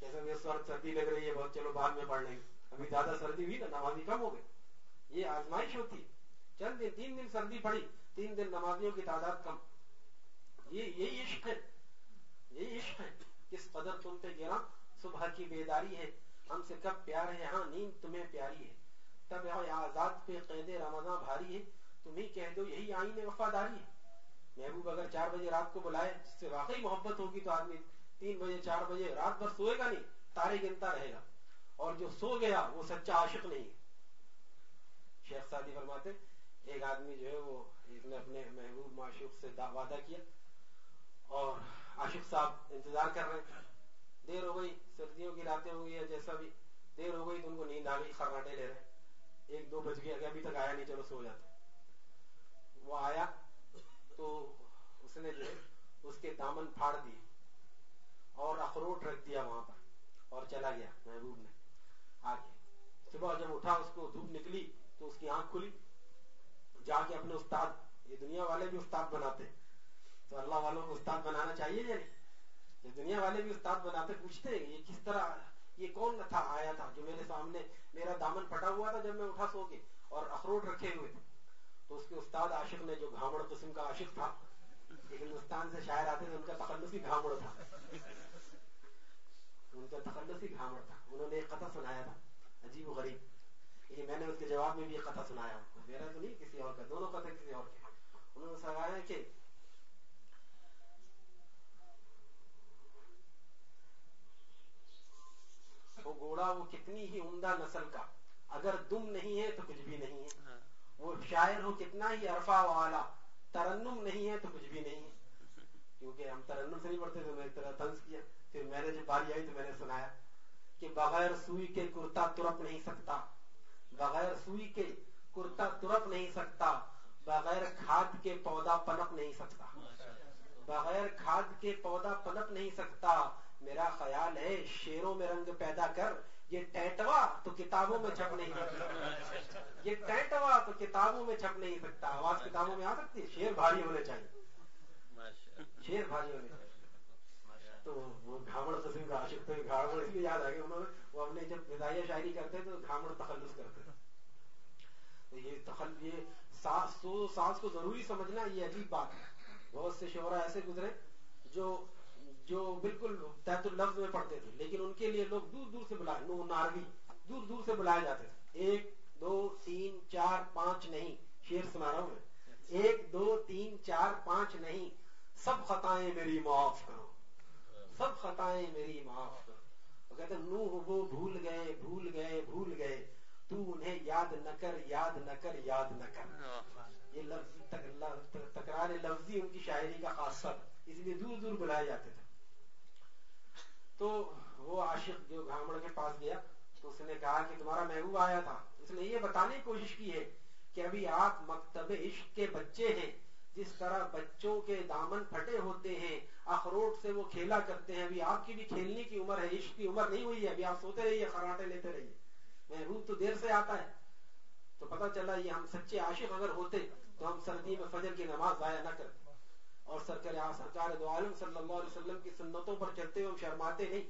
جیسے اس وقت سردی لگ رہی ہے، بہت چلو بعد میں پڑھ لیں۔ گے ابھی زیادہ سردی ہوئی نا نمازی کم ہو گئی۔ یہ آزمائش ہوتی ہے۔ چند دن، تین دن سردی پڑی، تین دن نمازیوں کی تعداد کم۔ یہ، یہی عشق ہے۔ یہی عشق ہے۔ کس قدر تم پہ گرا صبح کی بیداری ہے۔ ہم سے کب پیار ہے؟ ہاں نیند تمہیں پیاری ہے۔ تب آزاد پہ قید رمضان بھاری ہے، تم ہی کہہ دو یہی آئین وفاداری ہے۔ محبوب اگر چار بجے رات کو بلائے، جس سے واقعی محبت ہوگی تو آدمی تین بجے، چار بجے رات بھر سوئے گا نہیں، تارے گنتا رہے گا۔ اور جو سو گیا، وہ سچا عاشق نہیں شیخ سادی فرماتے ایک آدمی جو ہے، وہ اس نے اپنے محبوب معشوق سے وعدہ کیا۔ اور عاشق صاحب انتظار کر رہے ہیں۔ دیر ہو گئی، سردیوں کی راتیں ہو گئی جیسا بھی دیر ہو گئی تو ان کو نیند آ گئی، خرناٹے لے رہے ایک دو بج گیا ابھی تک آیا نہیں، چلو سو جاتے وہ آیا تو اس نے جو اس کے دامن پھاڑ دیے اور اخروٹ رکھ دیا وہاں پر اور چلا گیا محبوب نے۔ آگے۔ صبح جب اٹھا، اس کو دھوپ نکلی تو اس کی آنکھ کھلی۔ جا کے اپنے استاد، یہ دنیا والے بھی استاد بناتے۔ تو اللہ والوں کو استاد بنانا چاہیے یا نہیں؟ یہ دنیا والے بھی استاد بناتے، پوچھتے یہ کس طرح یہ کون تھا، آیا تھا جو میرے سامنے میرا دامن پھٹا ہوا تھا جب میں اٹھا سو کے اور اخروٹ رکھے ہوئے تھے۔ تو اس کے استاد عاشق نے جو گھامڑ قسم کا عاشق تھا ہندوستان سے شاعر آتے تھے، ان کا تخلصی گھامڑ تھا۔ ان کا تخلصی گھامڑ تھا۔ انہوں نے ایک قطع سنایا تھا۔ عجیب و غریب۔ لیکن میں نے اس کے جواب میں بھی ایک قطع سنایا۔ میرا تو نہیں، کسی اور کا، دونوں قطع کسی اور کے۔ انہوں نے سنایا کہ وہ گھوڑا وہ کتنی ہی عمدہ نسل کا۔ اگر دم نہیں ہے تو کچھ بھی نہیں ہے۔ ہاں۔ وہ شاعر ہو کتنا ہی عرفا والا ترنم نہیں ہے تو کچھ بھی نہیں ہے۔ کیونکہ ہم ترنم سے نہیں پڑھتے تو میں طرح طنز کیا۔ پھر میں نے جب باری آئی تو میں نے سنایا کہ بغیر سوئی کے کرتا ترپ نہیں سکتا۔ بغیر سوئی کے کرتا ترپ نہیں سکتا۔ بغیر کھاد کے پودا پنپ نہیں سکتا۔ بغیر کھاد کے پودا پنپ نہیں سکتا۔ میرا خیال ہے شیروں میں رنگ پیدا کر، یہ ٹینٹوا تو کتابوں میں چھپ نہیں سکتا۔ یہ ٹینٹوا تو کتابوں میں چھپ نہیں سکتا۔ آواز کتابوں میں آ سکتی ہے؟ شیر بھاری ہونے چاہیے۔ شیر بھاری ہونے چاہیے۔ تو وہ گھامڑ قسم کا عاشق تھے، گھامڑ اس لیے یاد آ گیا انہوں نے، وہ اپنے جب فضائیہ شاعری کرتے تو گھامڑ تخلص کرتے۔ تو یہ تخل، یہ سانس تو سانس کو ضروری سمجھنا یہ عجیب بات ہے۔ بہت سے شعرا ایسے گزرے جو جو بالکل تحت اللفظ میں پڑھتے تھے، لیکن ان کے لیے لوگ دور دور سے بلائے نو ناروی دور دور سے بلائے جاتے تھے۔ ایک، دو، تین، چار، پانچ نہیں شیر سنا رہا ہوں میں۔ ایک، دو، تین، چار، پانچ نہیں، سب خطائیں میری معاف کرو۔ سب خطائیں میری معاف کرو۔ وہ کہتے نو وہ بھول گئے بھول گئے بھول گئے۔ تو انہیں یاد نہ کر، یاد نہ کر، یاد نہ کر۔ یہ لفظ تکرار لفظی ان کی شاعری کا خاصہ۔ اس لیے دور دور بلائے جاتے تھے۔ تو وہ عاشق جو گھامڑ کے پاس گیا، تو اس نے کہا کہ تمہارا محبوب آیا تھا۔ اس نے یہ بتانے کی کوشش کی ہے کہ ابھی آپ مکتب عشق کے بچے ہیں۔ جس طرح بچوں کے دامن پھٹے ہوتے ہیں، اخروٹ سے وہ کھیلا کرتے ہیں۔ ابھی آپ کی بھی کھیلنے کی عمر ہے، عشق کی عمر نہیں ہوئی ہے۔ ابھی آپ سوتے رہیے، خراٹے لیتے رہیے۔ محبوب تو دیر سے آتا ہے۔ تو پتہ چلا یہ ہم سچے عاشق اگر ہوتے تو ہم سردی میں فجر کی نماز ضائع نہ کرتے۔ اور سرکار سرکار دو عالم صلی اللہ علیہ وسلم کی سنتوں پر چلتے ہوئے ہم شرماتے نہیں۔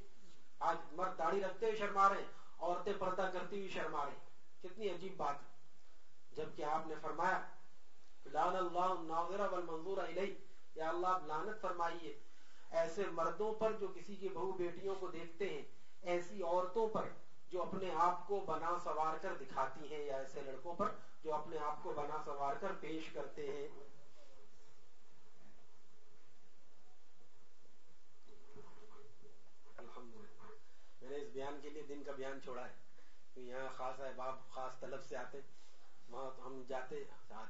آج مرد داڑھی رکھتے ہوئے شرما رہے عورتیں پردہ کرتی ہوئی شرما رہی کتنی عجیب بات ہے۔ جبکہ آپ نے فرمایا، لعن اللہ الناظر والمنظور الی یا اللہ لعنت فرمائیے۔ ایسے مردوں پر جو کسی کی بہو بیٹیوں کو دیکھتے ہیں، ایسی عورتوں پر جو اپنے آپ کو بنا سوار کر دکھاتی ہیں، یا ایسے لڑکوں پر جو اپنے آپ کو بنا سوار کر پیش کرتے ہیں میں نے اس بیان کے لیے دن کا بیان چھوڑا ہے۔ یہاں خاص احباب خاص طلب سے آتے۔ وہاں ہم جاتے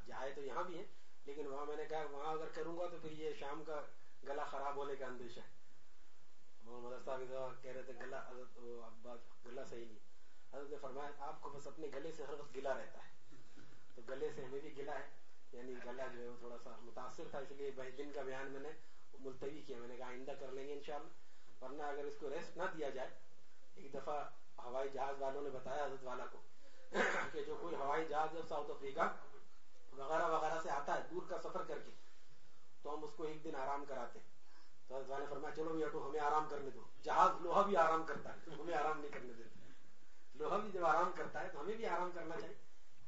جائے تو یہاں بھی ہیں۔ لیکن وہاں میں نے کہا، وہاں اگر کروں گا تو پھر یہ شام کا گلا خراب ہونے کا اندیشہ ہے۔ مدرسہ کہہ رہے تھے، گلا حضرت گلا صحیح نہیں۔ حضرت نے فرمایا، آپ کو بس اپنے گلے سے ہر وقت گلا رہتا ہے۔ تو گلے سے ہمیں بھی گلا ہے۔ یعنی گلا جو ہے وہ تھوڑا سا متاثر تھا، اس لیے دن کا بیان میں نے ملتوی کیا۔ میں نے کہا، آئندہ کر لیں گے انشاءاللہ۔ ورنہ اگر اس کو ریسٹ نہ دیا جائے ایک دفعہ ہوائی جہاز والوں نے بتایا حضرت والا کو کہ جو کوئی ہوائی جہاز جب ساؤتھ افریقہ وغیرہ وغیرہ سے آتا ہے، دور کا سفر کر کے، تو ہم اس کو ایک دن آرام کراتے تو حضرت نے فرمایا، چلو بھی ہمیں آرام کرنے دو۔ جہاز لوہا بھی آرام کرتا ہے ہمیں آرام نہیں کرنے دیتے۔ لوہا بھی جب آرام کرتا ہے، تو ہمیں بھی آرام کرنا چاہیے۔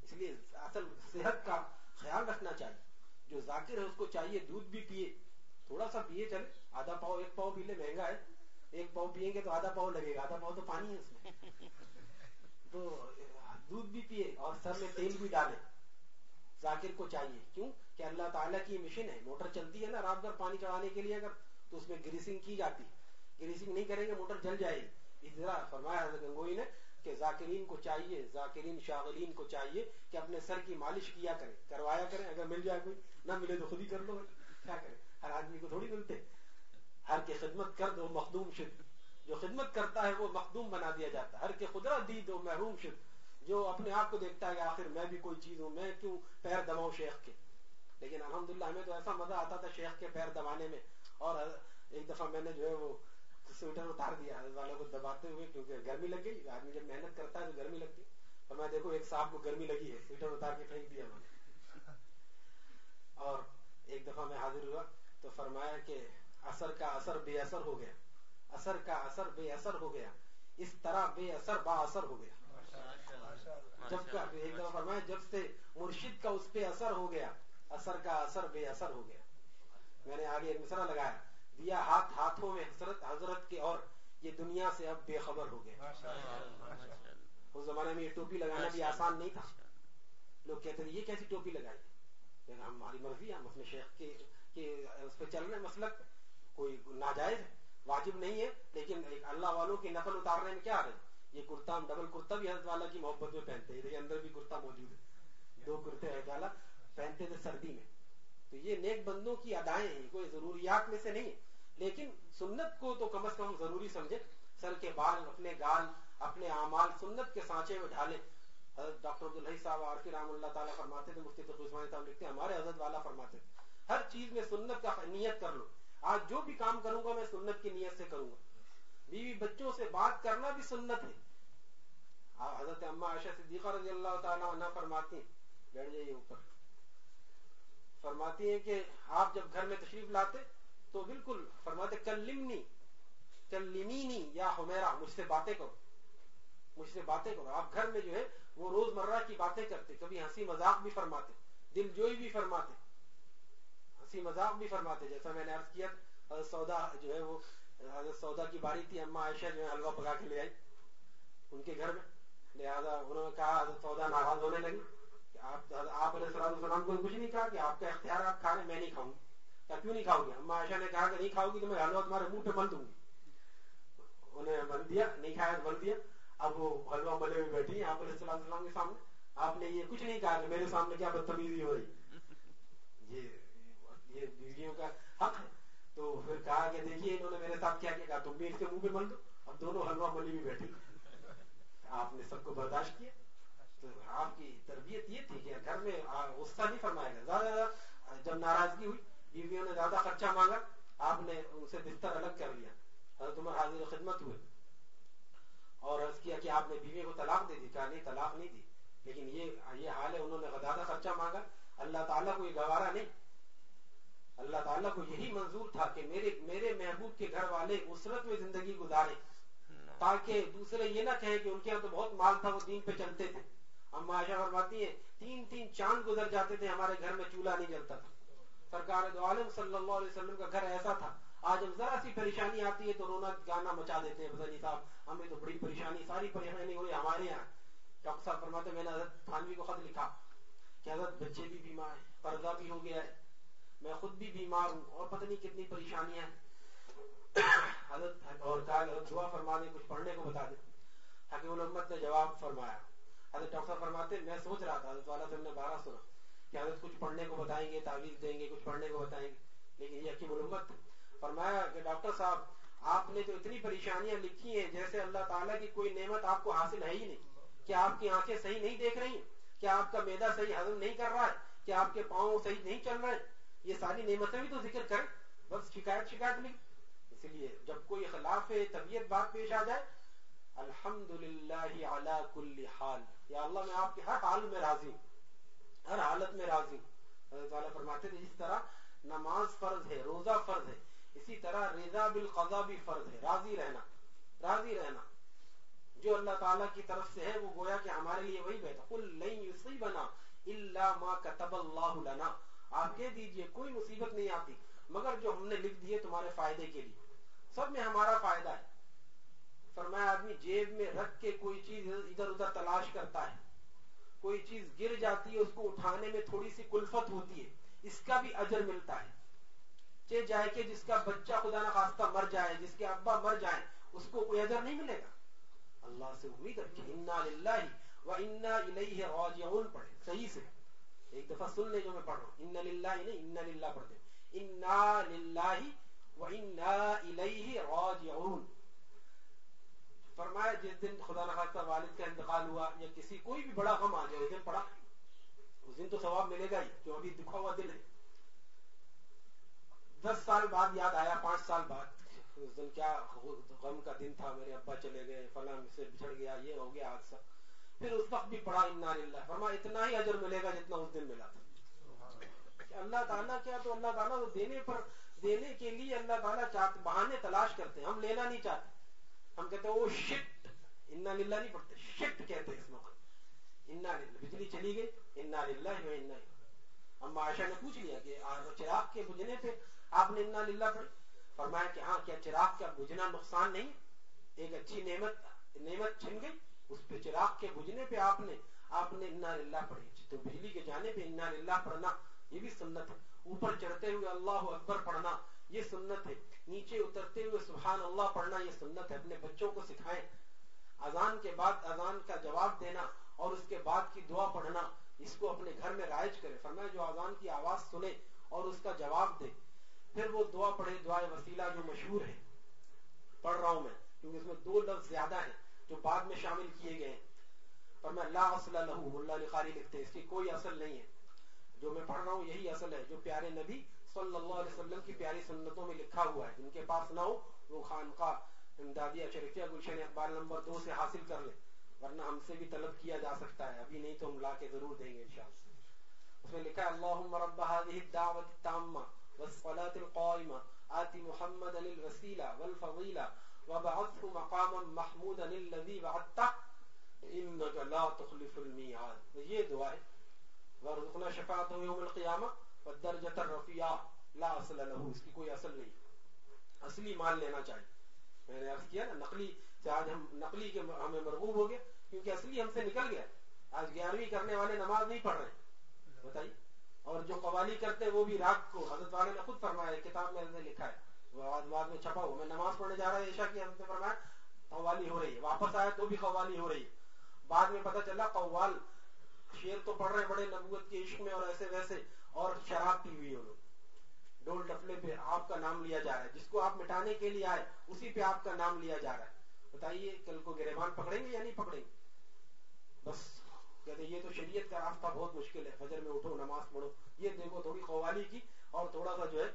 اس لیے اصل صحت کا خیال رکھنا چاہیے۔ جو ذاکر ہے، اس کو چاہیے دودھ بھی پیے تھوڑا سا پیے چلے۔ آدھا پاؤ، ایک پاؤ پی لے مہنگا ہے۔ ایک پاؤ پیئیں گے تو آدھا پاؤ لگے گا آدھا پاؤ تو پانی ہے اس میں۔ تو دودھ بھی پیے اور سر میں تیل بھی ڈالے۔ ذاکر کو چاہیے۔ کیوں؟ کہ اللہ تعالیٰ کی مشین ہے۔ موٹر چلتی ہے نا رات بھر پانی چڑھانے کے لیے اگر تو اس میں گریسنگ کی جاتی۔ گریسنگ نہیں کریں گے موٹر جل جائے گی۔ اس طرح فرمایا حضرت گنگوئی نے کہ ذاکرین کو چاہیے ذاکرین شاغلین کو چاہیے کہ اپنے سر کی مالش کیا کریں کروایا کریں۔ اگر مل جائے کوئی نہ ملے تو خود ہی کر لو۔ کیا کریں؟ ہر آدمی کو تھوڑی ملتے۔ ہر کی خدمت کر دو مخدوم شد۔ جو خدمت کرتا ہے وہ مخدوم بنا دیا جاتا ہے۔ ہر کے خدرہ دی دو محروم شد۔ جو اپنے آپ کو دیکھتا ہے کہ آخر میں بھی کوئی چیز ہوں، میں کیوں پیر دباؤں شیخ کے؟ لیکن الحمدللہ ہمیں تو ایسا مزہ آتا تھا شیخ کے پیر دبانے میں۔ اور ایک دفعہ میں نے جو ہے وہ سویٹر اتار دیا والوں کو دباتے ہوئے، کیونکہ گرمی لگ گئی۔ آدمی جب محنت کرتا ہے تو گرمی لگتی اور میں دیکھو، ایک صاحب کو گرمی لگی ہے، سویٹر اتار کے پھینک دیا میں نے۔ اور ایک دفعہ میں حاضر ہوا تو فرمایا کہ اثر کا اثر بے اثر ہو گیا۔ اثر کا اثر بے اثر ہو گیا۔ اس طرح بے اثر با اثر ہو گیا۔ جب کا ایک دفعہ فرمایا جب سے مرشد کا اس پہ اثر ہو گیا اثر کا اثر بے اثر ہو گیا۔ میں نے آگے ایک مصرا لگایا دیا ہاتھ ہاتھوں میں حضرت حضرت کے اور یہ دنیا سے اب بے خبر ہو گیا۔ اس زمانے میں یہ ٹوپی لگانا بھی آسان نہیں تھا۔ لوگ کہتے تھے یہ کیسی ٹوپی لگائی؟ ہماری مرضی ہم اپنے شیخ کے اس پہ چل رہے مسلک۔ کوئی ناجائز واجب نہیں ہے، لیکن اللہ والوں کی نقل اتارنے میں کیا رہے یہ کرتا ہم ڈبل کرتا بھی حضرت والا کی محبت میں پہنتے ہیں دیکھیں اندر بھی کرتا موجود ہے۔ دو کرتے حضرت والا پہنتے تھے سردی میں۔ تو یہ نیک بندوں کی ادائیں ہیں، کوئی ضروریات میں سے نہیں ہے۔ لیکن سنت کو تو کم از کم ضروری سمجھے سر کے بال، اپنے گال، اپنے اعمال سنت کے سانچے میں ڈھالے حضرت ڈاکٹر عبدالحی صاحب عارفی رحم اللہ تعالیٰ فرماتے تھے، مفتی عثمانی صاحب لکھتے ہیں، ہمارے حضرت والا فرماتے تھے، ہر چیز میں سنت کا نیت کر لو۔ آج جو بھی کام کروں گا میں سنت کی نیت سے کروں گا۔ بیوی بچوں سے بات کرنا بھی سنت ہے۔ حضرت اما عائشہ صدیقہ رضی اللہ تعالیٰ عنہ فرماتی ہیں، بیٹھ جائیے اوپر۔ فرماتی ہیں کہ آپ جب گھر میں تشریف لاتے تو بالکل فرماتے کلمنی، کلمینی یا ہمیرا مجھ سے باتیں کرو۔ مجھ سے باتیں کرو۔ آپ گھر میں جو ہے وہ روز مرہ کی باتیں کرتے، کبھی ہنسی مذاق بھی فرماتے، دل جوئی بھی فرماتے۔ ہنسی مذاق بھی فرماتے جیسا میں نے عرض کیا، حضرت سودا جو ہے وہ، حضرت سودا کی باری تھی، اما عائشہ جو ہے حلوہ پکا کے لے آئی ان کے گھر میں۔ لہٰذا انہوں نے کہا، حضرت سودا ناراض ہونے لگی کہ آپ آپ علیہ السلام السلام کو کچھ نہیں کہا کہ آپ کا اختیار آپ کھا رہے میں نہیں کھاؤں گی۔ کیوں نہیں کھاؤ گی اما عائشہ نے کہا کہ نہیں کھاؤ گی تو میں حلوہ تمہارے منہ پہ بن دوں گی۔ انہیں بن دیا، نہیں کھایا تو بن دیا۔ اب وہ حلوہ ملے ہوئے بیٹھی آپ علیہ السلام السلام کے سامنے۔ آپ نے یہ کچھ نہیں کہا کہ میرے سامنے کیا بدتمیزی ہو رہی۔ یہ یہ بیویوں کا حق ہے۔ تو پھر کہا کہ دیکھیے انہوں نے میرے ساتھ کیا کیا تم بھی اس کے منہ پہ مل دو اب دونوں حلوہ ملی بھی بیٹھی آپ نے سب کو برداشت کیا۔ تو آپ کی تربیت یہ تھی کہ گھر میں غصہ نہیں فرمایا گیا زیادہ زیادہ جب ناراضگی ہوئی، بیویوں نے زیادہ خرچہ مانگا۔ آپ نے ان سے بستر الگ کر لیا۔ حضرت عمر حاضر خدمت ہوئے۔ اور عرض کیا کہ آپ نے بیوی کو طلاق دے دی۔ کہا، نہیں، طلاق نہیں دی۔ لیکن یہ یہ حال ہے، انہوں نے زیادہ خرچہ مانگا۔ اللہ تعالیٰ کو یہ گوارا نہیں۔ اللہ تعالیٰ کو یہی منظور تھا کہ میرے میرے محبوب کے گھر والے اسرت میں زندگی گزارے تاکہ دوسرے یہ نہ کہیں کہ ان کے یہاں تو بہت مال تھا وہ دین پہ چلتے تھے۔ ہم عائشہ فرماتی ہیں تین تین چاند گزر جاتے تھے ہمارے گھر میں چولہا نہیں جلتا تھا۔ سرکار دو عالم صلی اللہ علیہ وسلم کا گھر ایسا تھا۔ آج ہم ذرا سی پریشانی آتی ہے تو رونا گانا مچا دیتے ہیں بدنی صاحب۔ ہمیں تو بڑی پریشانی ساری پریشانی ہوئی ہمارے یہاں۔ ڈاکٹر صاحب فرماتے میں نے حضرت تھانوی کو خط لکھا کہ حضرت بچے بھی بیمار ہیں قرضہ بھی ہو گیا ہے۔ میں خود بھی بیمار ہوں اور پتہ نہیں کتنی پریشانیاں ہیں۔ حضرت اور کہا دعا فرما دیں کچھ پڑھنے کو بتا دیں حکیم الامت نے جواب فرمایا۔ حضرت ڈاکٹر فرماتے، میں سوچ رہا تھا، حضرت والا سے ہم نے بارہ سنا کہ حضرت کچھ پڑھنے کو بتائیں گے، تعویذ دیں گے، کچھ پڑھنے کو بتائیں گے۔ لیکن یہ حکیم الامت فرمایا کہ ڈاکٹر صاحب، آپ نے تو اتنی پریشانیاں لکھی ہیں جیسے اللہ تعالیٰ کی کوئی نعمت آپ کو حاصل ہے ہی نہیں۔ کیا آپ کی آنکھیں صحیح نہیں دیکھ رہی کیا آپ کا میدا صحیح ہضم نہیں کر رہا ہے؟ کیا آپ کے پاؤں صحیح نہیں چل رہے؟ یہ ساری نعمتیں بھی تو ذکر کریں بس شکایت شکایت نہیں۔ اس لیے جب کوئی خلاف طبیعت بات پیش آ جائے الحمد للہ کل حال۔ یا اللہ، میں آپ کے ہر حال میں راضی ہوں۔ ہر حالت میں راضی ہوں۔ حضرت والا فرماتے تھے، جس طرح نماز فرض ہے، روزہ فرض ہے، اسی طرح رضا بالقضا بھی فرض ہے۔ راضی رہنا راضی رہنا۔ جو اللہ تعالیٰ کی طرف سے ہے، وہ گویا کہ ہمارے لیے وہی بہتر۔ کل نہیں اسی بنا اللہ ما کتب اللہ لنا۔ آپ کہہ دیجیے، کوئی مصیبت نہیں آتی، مگر جو ہم نے لکھ دیے تمہارے فائدے کے لیے۔ سب میں ہمارا فائدہ ہے۔ فرمایا آدمی، جیب میں رکھ کے کوئی چیز ادھر ادھر تلاش کرتا ہے۔ کوئی چیز گر جاتی ہے، اس کو اٹھانے میں تھوڑی سی کلفت ہوتی ہے۔ اس کا بھی اجر ملتا ہے۔ چے جائے کہ جس کا بچہ خدا نہ خواستہ مر جائے، جس کے ابا مر جائے اس کو کوئی اجر نہیں ملے گا۔ اللہ سے امید رکھے انا للہ و انا الیہ راجعون۔ پڑھے صحیح سے۔ ایک دفعہ سن لے جو میں پڑھ رہا ہوں. ان للہ نہیں ان للہ پڑھتے انا للہ و انا الیہ راجعون. فرمایا، جس دن خدا نخواستہ والد کا انتقال ہوا یا کسی کوئی بھی بڑا غم آ جائے اس دن پڑا اس دن تو ثواب ملے گا ہی، جو ابھی دکھا ہوا دل ہے۔ دس سال بعد یاد آیا، پانچ سال بعد، اس دن کیا غم کا دن تھا، میرے ابا چلے گئے، فلاں سے بچھڑ گیا، یہ ہو گیا حادثہ۔ پھر اس وقت بھی پڑھا انا للہ فرما اتنا ہی اجر ملے گا جتنا اس دن ملا تھا۔ اللہ تعالیٰ کیا تو اللہ تعالیٰ دینے پر، دینے کے لیے اللہ تعالیٰ چاہتے بہانے تلاش کرتے ہیں۔ ہم لینا نہیں چاہتے۔ ہم کہتے ہیں وہ شٹ انا للہ نہیں پڑھتے۔ شٹ کہتے ہیں اس موقع انا للہ بجلی چلی گئی۔ انا للہ میں انا اما عائشہ نے پوچھ لیا کہ چراغ کے بجنے پہ آپ نے انا للہ پڑھی؟ فرمایا کہ ہاں کیا چراغ کا بجنا نقصان نہیں؟ ایک اچھی نعمت نعمت چھن گئی۔ اس پہ چراغ کے بجنے پہ آپ نے آپ نے انا للہ پڑھی تو بجلی کے جانے پہ انا للہ پڑھنا، یہ بھی سنت ہے۔ اوپر چڑھتے ہوئے اللہ اکبر پڑھنا، یہ سنت ہے۔ نیچے اترتے ہوئے سبحان اللہ پڑھنا، یہ سنت ہے۔ اپنے بچوں کو سکھائیں۔ اذان کے بعد اذان کا جواب دینا اور اس کے بعد کی دعا پڑھنا، اس کو اپنے گھر میں رائج کرے۔ فرمایا، جو اذان کی آواز سنے اور اس کا جواب دے، پھر وہ دعا پڑھے دعائے وسیلہ جو مشہور ہے۔ پڑھ رہا ہوں میں، کیونکہ اس میں دو لفظ زیادہ ہیں۔ جو بعد میں شامل کیے گئے ہیں۔ فرمایا لا اصل لہو ملا لخاری لکھتے اس کی کوئی اصل نہیں ہے۔ جو میں پڑھ رہا ہوں یہی اصل ہے، جو پیارے نبی صلی اللہ علیہ وسلم کی پیاری سنتوں میں لکھا ہوا ہے۔ جن کے پاس نہ ہو، وہ خانقاہ، امدادیہ شریفیہ گلشن اخبار نمبر دو سے حاصل کر لیں۔ ورنہ ہم سے بھی طلب کیا جا سکتا ہے۔ ابھی نہیں تو ہم لا کے ضرور دیں گے انشاءاللہ اس میں لکھا ہے، اللہم رب هذه الدعوة التامة والصلاة القائمة آت محمد الوسيلة والفضيلة وبعثه مقاما محمودا الذي بعثته انك لا تخلف الميعاد. یہ دعا ہے. ورزقنا شفاعته يوم القيامة، والدرجة الرفيعة لا اصل له. اس کی کوئی اصل نہیں. اصلی مال لینا چاہیے. میں نے عرض کیا نا، نقلی سے آج ہم، نقلی کے ہمیں مرغوب ہو گئے، کیونکہ اصلی ہم سے نکل گیا. آج گیارہویں کرنے والے نماز نہیں پڑھ رہے بتائیے. اور جو قوالی کرتے وہ بھی رات کو حضرت والے نے خود فرمایا کتاب میں نے لکھا ہے. بعد میں چھپا ہوا میں نماز پڑھنے جا رہا ہے عشاء کی حضرت نے فرمایا، قوالی ہو رہی ہے۔ واپس آیا تو بھی قوالی ہو رہی ہے۔ بعد میں پتا چلا، قوال شیر تو پڑھ رہے بڑے نبوت کے عشق میں اور ایسے ویسے، اور شراب پی ہوئی انہوں ڈول ڈفلے پہ آپ کا نام لیا جا رہا ہے۔ جس کو آپ مٹانے کے لیے آئے، اسی پہ آپ کا نام لیا جا رہا ہے۔ بتائیے، کل کو گریبان پکڑیں گے یا نہیں پکڑیں گے؟ بس، کہتے یہ تو شریعت کا راستہ بہت مشکل ہے۔ فجر میں اٹھو، نماز پڑھو۔ یہ دیکھو، تھوڑی قوالی کی اور تھوڑا سا جو ہے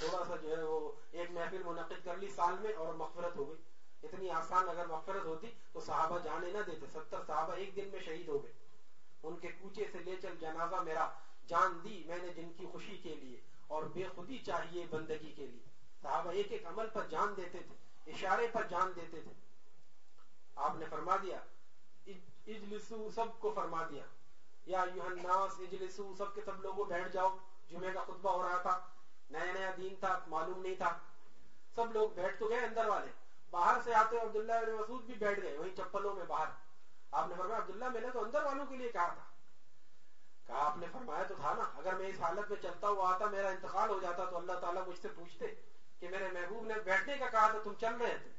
تھوڑا سا جو ہے وہ ایک محفل منعقد کر لی سال میں اور مغفرت ہو گئی۔ اتنی آسان اگر مغفرت ہوتی تو صحابہ جانے نہ دیتے۔ ستر صحابہ ایک دن میں شہید ہو گئے۔ ان کے کوچے سے لے چل جنازہ میرا جان دی میں نے جن کی خوشی کے لیے اور بے خودی چاہیے بندگی کے لیے۔ صحابہ ایک ایک عمل پر جان دیتے تھے، اشارے پر جان دیتے تھے۔ آپ نے فرما دیا اجلسو سب کو فرما دیا۔ یا الناس، اجلسو سب کے سب لوگوں، بیٹھ جاؤ۔ جمعے کا خطبہ ہو رہا تھا۔ نیا نیا دین تھا، معلوم نہیں تھا۔ سب لوگ بیٹھ تو گئے اندر والے۔ باہر سے آتے عبداللہ بن مسعود بھی بیٹھ گئے، وہیں چپلوں میں باہر۔ آپ نے فرمایا، عبداللہ، میں نے تو اندر والوں کے لیے کہا تھا۔ کہا، آپ نے فرمایا تو تھا نا، اگر میں اس حالت میں چلتا ہوا آتا، میرا انتقال ہو جاتا، تو اللہ تعالیٰ مجھ سے پوچھتے کہ میرے محبوب نے بیٹھنے کا کہا تھا، تم چل رہے تھے۔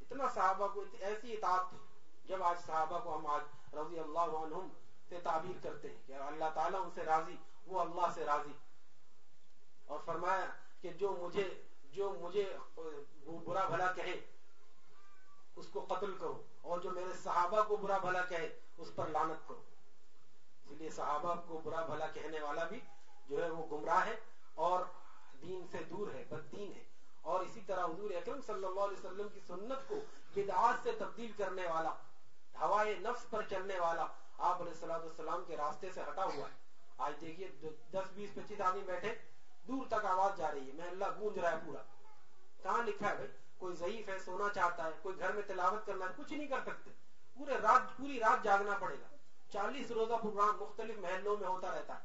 اتنا صحابہ کو ایسی اطاعت تھی۔ جب آج صحابہ کو ہم آج رضی اللہ عنہم سے تعبیر کرتے ہیں کہ اللہ تعالیٰ ان سے راضی، وہ اللہ سے راضی۔ اور فرمایا کہ جو مجھے جو مجھے برا بھلا کہے، اس کو قتل کرو۔ اور جو میرے صحابہ کو برا بھلا کہے، اس پر لانت کرو۔ اس لیے صحابہ کو برا بھلا کہنے والا بھی جو ہے وہ گمراہ ہے اور دین سے دور ہے بد دین ہے۔ اور اسی طرح حضور اکرم صلی اللہ علیہ وسلم کی سنت کو بدعات سے تبدیل کرنے والا، ہوائے نفس پر چلنے والا، آپ علیہ السلام کے راستے سے ہٹا ہوا ہے۔ آج دیکھیے، دس بیس پچیس آدمی بیٹھے دور تک آواز جا رہی ہے۔ میں اللہ گونج رہا ہے پورا۔ کہاں لکھا ہے بھائی؟ کوئی ضعیف ہے، سونا چاہتا ہے، کوئی گھر میں تلاوت کرنا ہے، کچھ نہیں کر سکتے۔ پورے رات، پوری رات جاگنا پڑے گا۔ چالیس روزہ پروگرام مختلف محلوں میں ہوتا رہتا ہے۔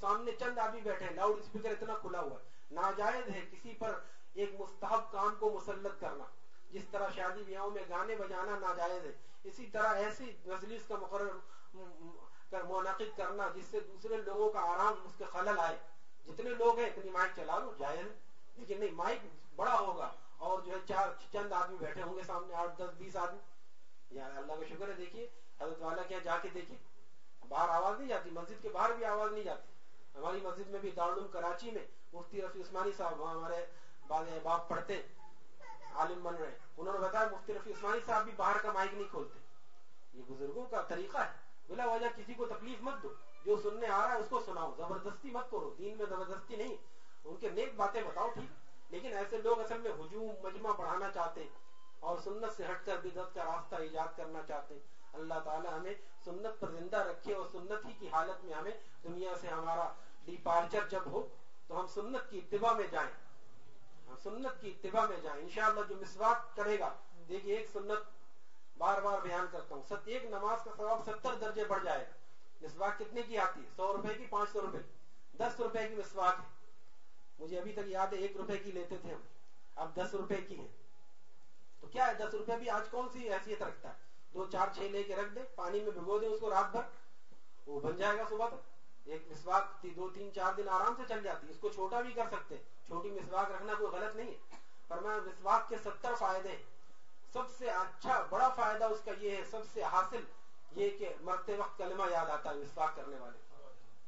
سامنے چند آدمی بیٹھے لاؤڈ اسپیکر اتنا کھلا ہوا ہے۔ ناجائز ہے کسی پر ایک مستحب کام کو مسلط کرنا۔ جس طرح شادی بیاہوں میں گانے بجانا ناجائز ہے۔ اسی طرح ایسی مجلس کا مقرر منعقد کرنا جس سے دوسرے لوگوں کا آرام، اس کے خلل آئے۔ جتنے لوگ ہیں اتنی مائک چلا لو جائز لیکن نہیں، مائک بڑا ہوگا اور جو ہے چار، چند آدمی بیٹھے ہوں گے سامنے، آٹھ، دس، بیس آدمی۔ یا اللہ کا شکر ہے، دیکھیے، حضرت والا کیا جا کے دیکھیے، باہر آواز نہیں جاتی، مسجد کے باہر بھی آواز نہیں جاتی۔ ہماری مسجد میں بھی دارالعلوم کراچی میں مفتی رفیع عثمانی صاحب وہاں ہمارے باپ پڑھتے عالم بن رہے انہوں نے بتایا، مفتی رفیع عثمانی صاحب بھی باہر کا مائک نہیں کھولتے۔ یہ بزرگوں کا طریقہ ہے، بلا وجہ کسی کو تکلیف مت دو۔ جو سننے آ رہا ہے اس کو سناؤ۔ زبردستی مت کرو۔ دین میں زبردستی نہیں۔ ان کے نیک باتیں بتاؤ، ٹھیک لیکن ایسے لوگ اصل میں ہجوم، مجمع بڑھانا چاہتے اور سنت سے ہٹ کر بدت کا راستہ ایجاد کرنا چاہتے اللہ تعالی ہمیں سنت پر زندہ رکھے اور سنت ہی کی حالت میں ہمیں دنیا سے ہمارا ڈیپارچر جب ہو تو ہم سنت کی اتباع میں جائیں۔ ہم سنت کی اتباع میں جائیں۔ انشاءاللہ جو مسواک کرے گا، دیکھیے ایک سنت بار بار بیان کرتا ہوں۔ ایک نماز کا ثواب ستر درجے بڑھ جائے گا۔ مسواک کتنے کی آتی ہے؟ سو روپے کی، پانچ سو روپے دس روپے کی مسواک ہے۔ مجھے ابھی تک یاد ہے، ایک روپے کی لیتے تھے ہم۔ اب دس روپے کی ہے۔ تو کیا ہے؟ دس روپے بھی آج کون سی حیثیت رکھتا ہے؟ دو، چار، چھ لے کے رکھ دے، پانی میں بھگو دے، اس کو رات بھر۔ وہ بن جائے گا صبح تک۔ ایک مسواک دو، تین، چار دن آرام سے چل جاتی اس کو چھوٹا بھی کر سکتے چھوٹی مسواک رکھنا کوئی غلط نہیں ہے۔ پر میں مسواک کے ستر فائدے ہیں۔ سب سے اچھا بڑا فائدہ اس کا یہ ہے، سب سے حاصل یہ کہ مرتے وقت کلمہ یاد آتا ہے مسواک کرنے والے۔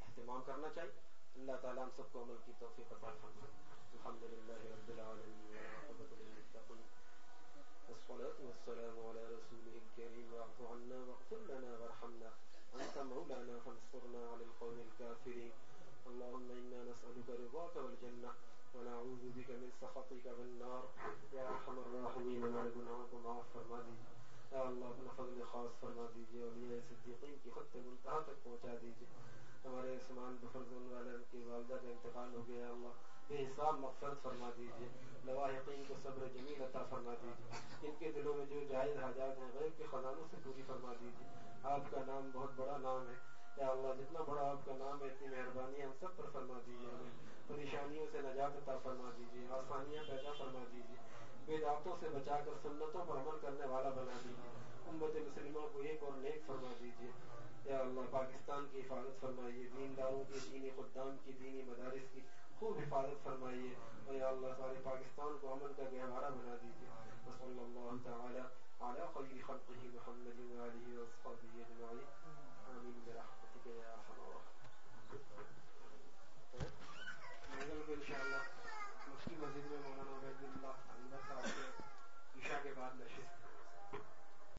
اہتمام کرنا چاہیے۔ اللہ تعالیٰ ہم سب کو عمل کی توفیق عطا فرمائے۔ الحمد للہ رب العالمین۔ والصلاة والسلام على رسوله الكريم واعف عنا واغفر لنا وارحمنا۔ أنت مولانا فانصرنا على القوم الكافرين اللهم إنا نسألك رضاك والجنة۔ ونعوذ بك من سخطك والنار۔ یا ارحم الراحمین۔ ہمارے گناہوں کو معاف فرما دیجیے اللہ اپنا فضل خاص فرما دیجیے اولیاء صدیقین کی خط منتہا تک پہنچا دیجیے ہمارے عثمان بفرزن والے کی والدہ کا انتقال ہو گیا اللہ، بے حساب مغفرت فرما دیجیے لواحقین کو صبر جمیل عطا فرما دیجیے ان کے دلوں میں جو جائز حاجات ہیں، غیب کے خزانوں سے پوری فرما دیجیے آپ کا نام بہت بڑا نام ہے۔ یا اللہ، جتنا بڑا آپ کا نام ہے، اتنی مہربانی ہم سب پر فرما دیجیے ہمیں پریشانیوں سے نجات عطا فرما دیجیے آسانیاں پیدا فرما دیجیے بدعتوں سے بچا کر سنتوں پر عمل کرنے والا بنا دیجیے۔ امت مسلمہ کو ایک اور نیک فرما دیجیے۔ یا اللہ، پاکستان کی حفاظت فرمائیے، دینداروں کی، دینی خدام کی، دینی مدارس کی خوب حفاظت فرمائیے۔ اور یا اللہ، سارے پاکستان کو امن کا گہوارہ بنا دیجیے۔ وصلی اللہ تعالی علی خير خلقه محمد وآله وأصحابه أجمعين آمين برحمتك يا أرحم الراحمين إن شاء الله مکی مسجد میں مولانا